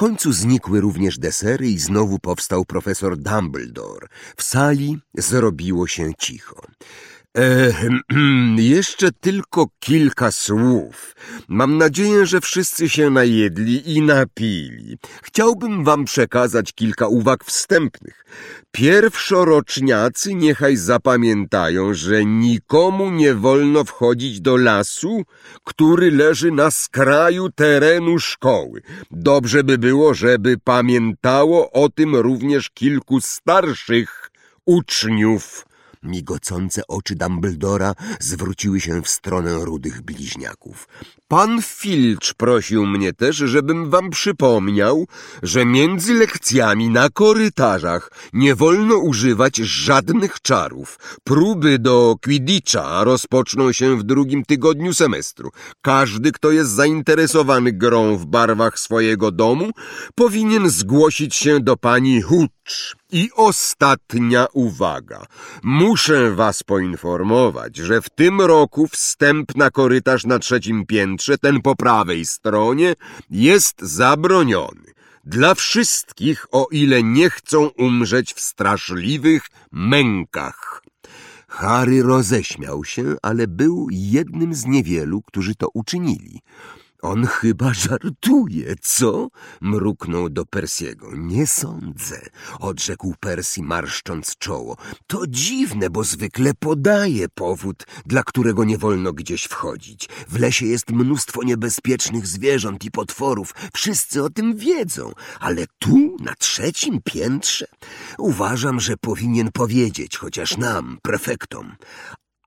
końcu znikły również desery i znowu powstał profesor Dumbledore. W sali zrobiło się cicho. E, jeszcze tylko kilka słów. Mam nadzieję, że wszyscy się najedli i napili. Chciałbym wam przekazać kilka uwag wstępnych. Pierwszoroczniacy niechaj zapamiętają, że nikomu nie wolno wchodzić do lasu, który leży na skraju terenu szkoły. Dobrze by było, żeby pamiętało o tym również kilku starszych uczniów. Migocące oczy Dumbledora zwróciły się w stronę rudych bliźniaków. Pan Filcz prosił mnie też, żebym wam przypomniał, że między lekcjami na korytarzach nie wolno używać żadnych czarów. Próby do Quidditcha rozpoczną się w drugim tygodniu semestru. Każdy, kto jest zainteresowany grą w barwach swojego domu, powinien zgłosić się do pani Hutch. I ostatnia uwaga. Muszę was poinformować, że w tym roku wstęp na korytarz na trzecim piętrze, ten po prawej stronie, jest zabroniony. Dla wszystkich, o ile nie chcą umrzeć w straszliwych mękach. Harry roześmiał się, ale był jednym z niewielu, którzy to uczynili. On chyba żartuje, co? Mruknął do Persiego. Nie sądzę, odrzekł Persi marszcząc czoło. To dziwne, bo zwykle podaje powód, dla którego nie wolno gdzieś wchodzić. W lesie jest mnóstwo niebezpiecznych zwierząt i potworów. Wszyscy o tym wiedzą. Ale tu, na trzecim piętrze? Uważam, że powinien powiedzieć, chociaż nam, prefektom.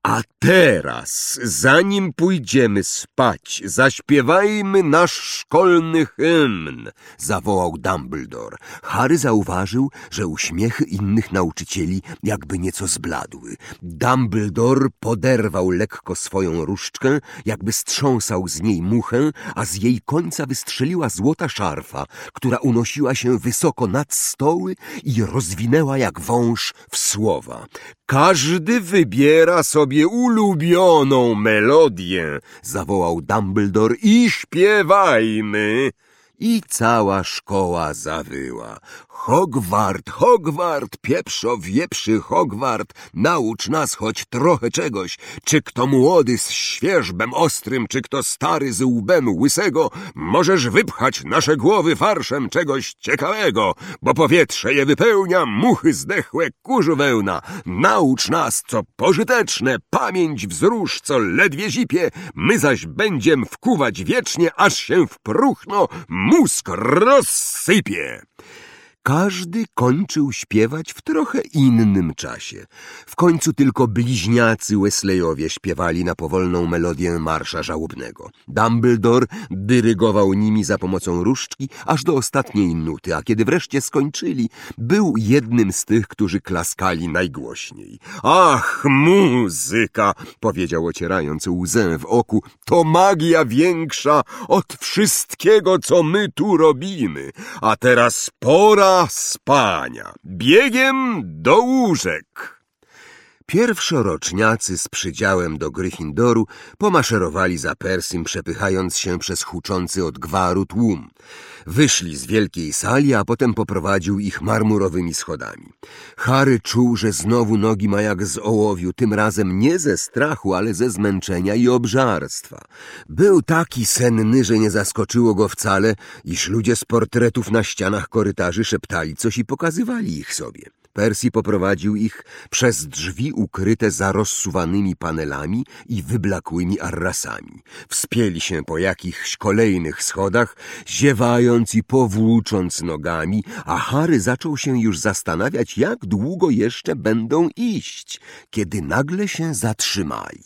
A teraz, zanim pójdziemy spać, zaśpiewajmy nasz szkolny hymn, zawołał Dumbledore. Harry zauważył, że uśmiechy innych nauczycieli jakby nieco zbladły. Dumbledore poderwał lekko swoją różdżkę, jakby strząsał z niej muchę, a z jej końca wystrzeliła złota szarfa, która unosiła się wysoko nad stoły i rozwinęła jak wąż w słowa. Każdy wybiera sobie ulubioną melodię, zawołał Dumbledore i śpiewajmy. I cała szkoła zawyła. Hogwart, Hogwart, pieprzo wieprzy Hogwart, naucz nas choć trochę czegoś. Czy kto młody z świeżbem ostrym, czy kto stary z łbem łysego, możesz wypchać nasze głowy farszem czegoś ciekawego, bo powietrze je wypełnia, muchy zdechłe, kurzu wełna. Naucz nas, co pożyteczne, pamięć wzrusz, co ledwie zipie, my zaś będziem wkuwać wiecznie, aż się w próchno муск рассыпи!» Każdy kończył śpiewać w trochę innym czasie. W końcu tylko bliźniacy Wesleyowie śpiewali na powolną melodię marsza żałobnego. Dumbledore dyrygował nimi za pomocą różdżki aż do ostatniej nuty, a kiedy wreszcie skończyli, był jednym z tych, którzy klaskali najgłośniej. Ach, muzyka, powiedział ocierając łzę w oku, to magia większa od wszystkiego, co my tu robimy. A teraz pora spania. Biegiem do łóżek. Pierwszoroczniacy z przydziałem do Gryffindoru pomaszerowali za Persim, przepychając się przez huczący od gwaru tłum. Wyszli z wielkiej sali, a potem poprowadził ich marmurowymi schodami. Harry czuł, że znowu nogi ma jak z ołowiu, tym razem nie ze strachu, ale ze zmęczenia i obżarstwa. Był taki senny, że nie zaskoczyło go wcale, iż ludzie z portretów na ścianach korytarzy szeptali coś i pokazywali ich sobie. Percy poprowadził ich przez drzwi ukryte za rozsuwanymi panelami i wyblakłymi arrasami. Wspięli się po jakichś kolejnych schodach, ziewając i powłócząc nogami, a Harry zaczął się już zastanawiać, jak długo jeszcze będą iść, kiedy nagle się zatrzymali.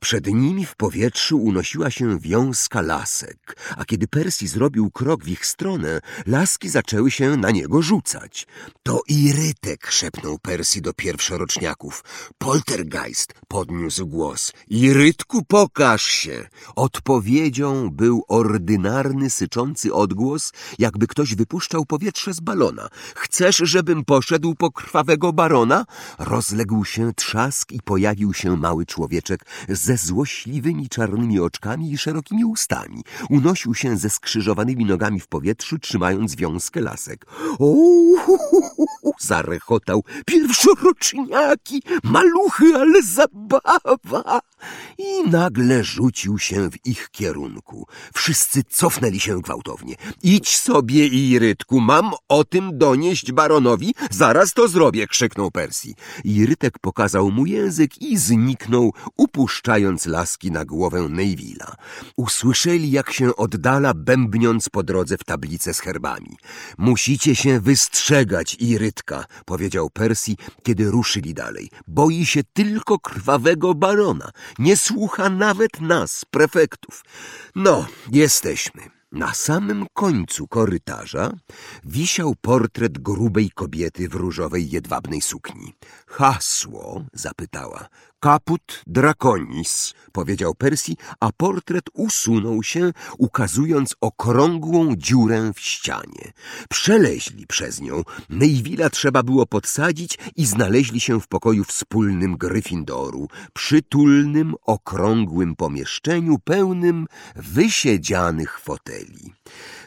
Przed nimi w powietrzu unosiła się wiązka lasek, a kiedy Percy zrobił krok w ich stronę, laski zaczęły się na niego rzucać. To iryte Irytek, szepnął Persji do pierwszoroczniaków. Poltergeist, podniósł głos. Irytku, pokaż się. Odpowiedzią był ordynarny, syczący odgłos, jakby ktoś wypuszczał powietrze z balona. Chcesz, żebym poszedł po krwawego barona? Rozległ się trzask i pojawił się mały człowieczek ze złośliwymi czarnymi oczkami i szerokimi ustami. Unosił się ze skrzyżowanymi nogami w powietrzu, trzymając wiązkę lasek. O, zarechotał. Pierwszoroczniaki, maluchy, ale zabawa! I nagle rzucił się w ich kierunku. Wszyscy cofnęli się gwałtownie. Idź sobie, Irytku, mam o tym donieść baronowi. Zaraz to zrobię, krzyknął Persji. Irytek pokazał mu język i zniknął, upuszczając laski na głowę Neville'a. Usłyszeli, jak się oddala, bębniąc po drodze w tablicę z herbami. Musicie się wystrzegać, Irytka, powiedział Persji, kiedy ruszyli dalej. Boi się tylko krwawego barona. Nie słucha nawet nas, prefektów. No, jesteśmy. Na samym końcu korytarza wisiał portret grubej kobiety w różowej jedwabnej sukni. Hasło, zapytała. Kaput draconis, powiedział Persji, a portret usunął się, ukazując okrągłą dziurę w ścianie. Przeleźli przez nią. Neville'a trzeba było podsadzić i znaleźli się w pokoju wspólnym Gryffindoru, przytulnym, okrągłym pomieszczeniu pełnym wysiedzianych foteli.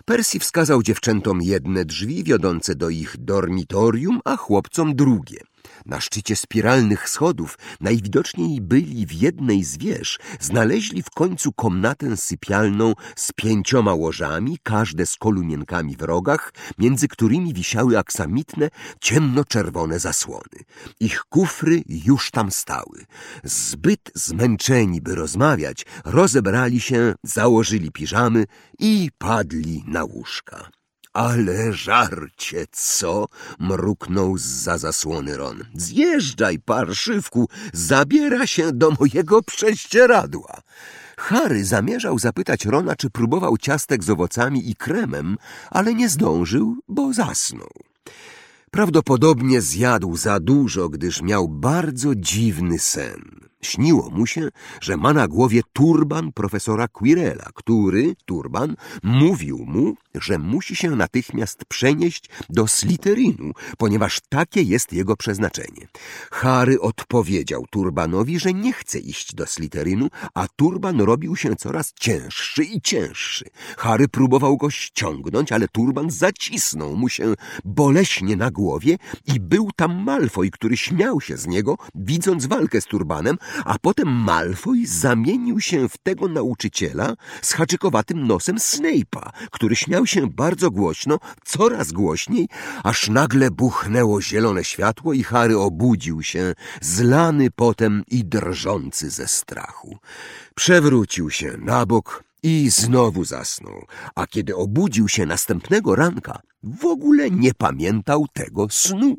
Persji wskazał dziewczętom jedne drzwi wiodące do ich dormitorium, a chłopcom drugie. Na szczycie spiralnych schodów, najwidoczniej byli w jednej z wież, znaleźli w końcu komnatę sypialną z pięcioma łożami, każde z kolumienkami w rogach, między którymi wisiały aksamitne, ciemnoczerwone zasłony. Ich kufry już tam stały. Zbyt zmęczeni, by rozmawiać, rozebrali się, założyli piżamy i padli na łóżka. Ale żarcie, co? mruknął za zasłony Ron. Zjeżdżaj, parszywku, zabiera się do mojego prześcieradła. Harry zamierzał zapytać Rona, czy próbował ciastek z owocami i kremem, ale nie zdążył, bo zasnął. Prawdopodobnie zjadł za dużo, gdyż miał bardzo dziwny sen. Śniło mu się, że ma na głowie turban profesora Quirela, który, turban, mówił mu, że musi się natychmiast przenieść do Slytherinu, ponieważ takie jest jego przeznaczenie. Harry odpowiedział turbanowi, że nie chce iść do Slytherinu, a turban robił się coraz cięższy i cięższy. Harry próbował go ściągnąć, ale turban zacisnął mu się boleśnie na głowie i był tam Malfoy, który śmiał się z niego, widząc walkę z turbanem, a potem Malfoy zamienił się w tego nauczyciela z haczykowatym nosem Snape'a, który śmiał się bardzo głośno, coraz głośniej, aż nagle buchnęło zielone światło i Harry obudził się, zlany potem i drżący ze strachu. Przewrócił się na bok i znowu zasnął, a kiedy obudził się następnego ranka, w ogóle nie pamiętał tego snu.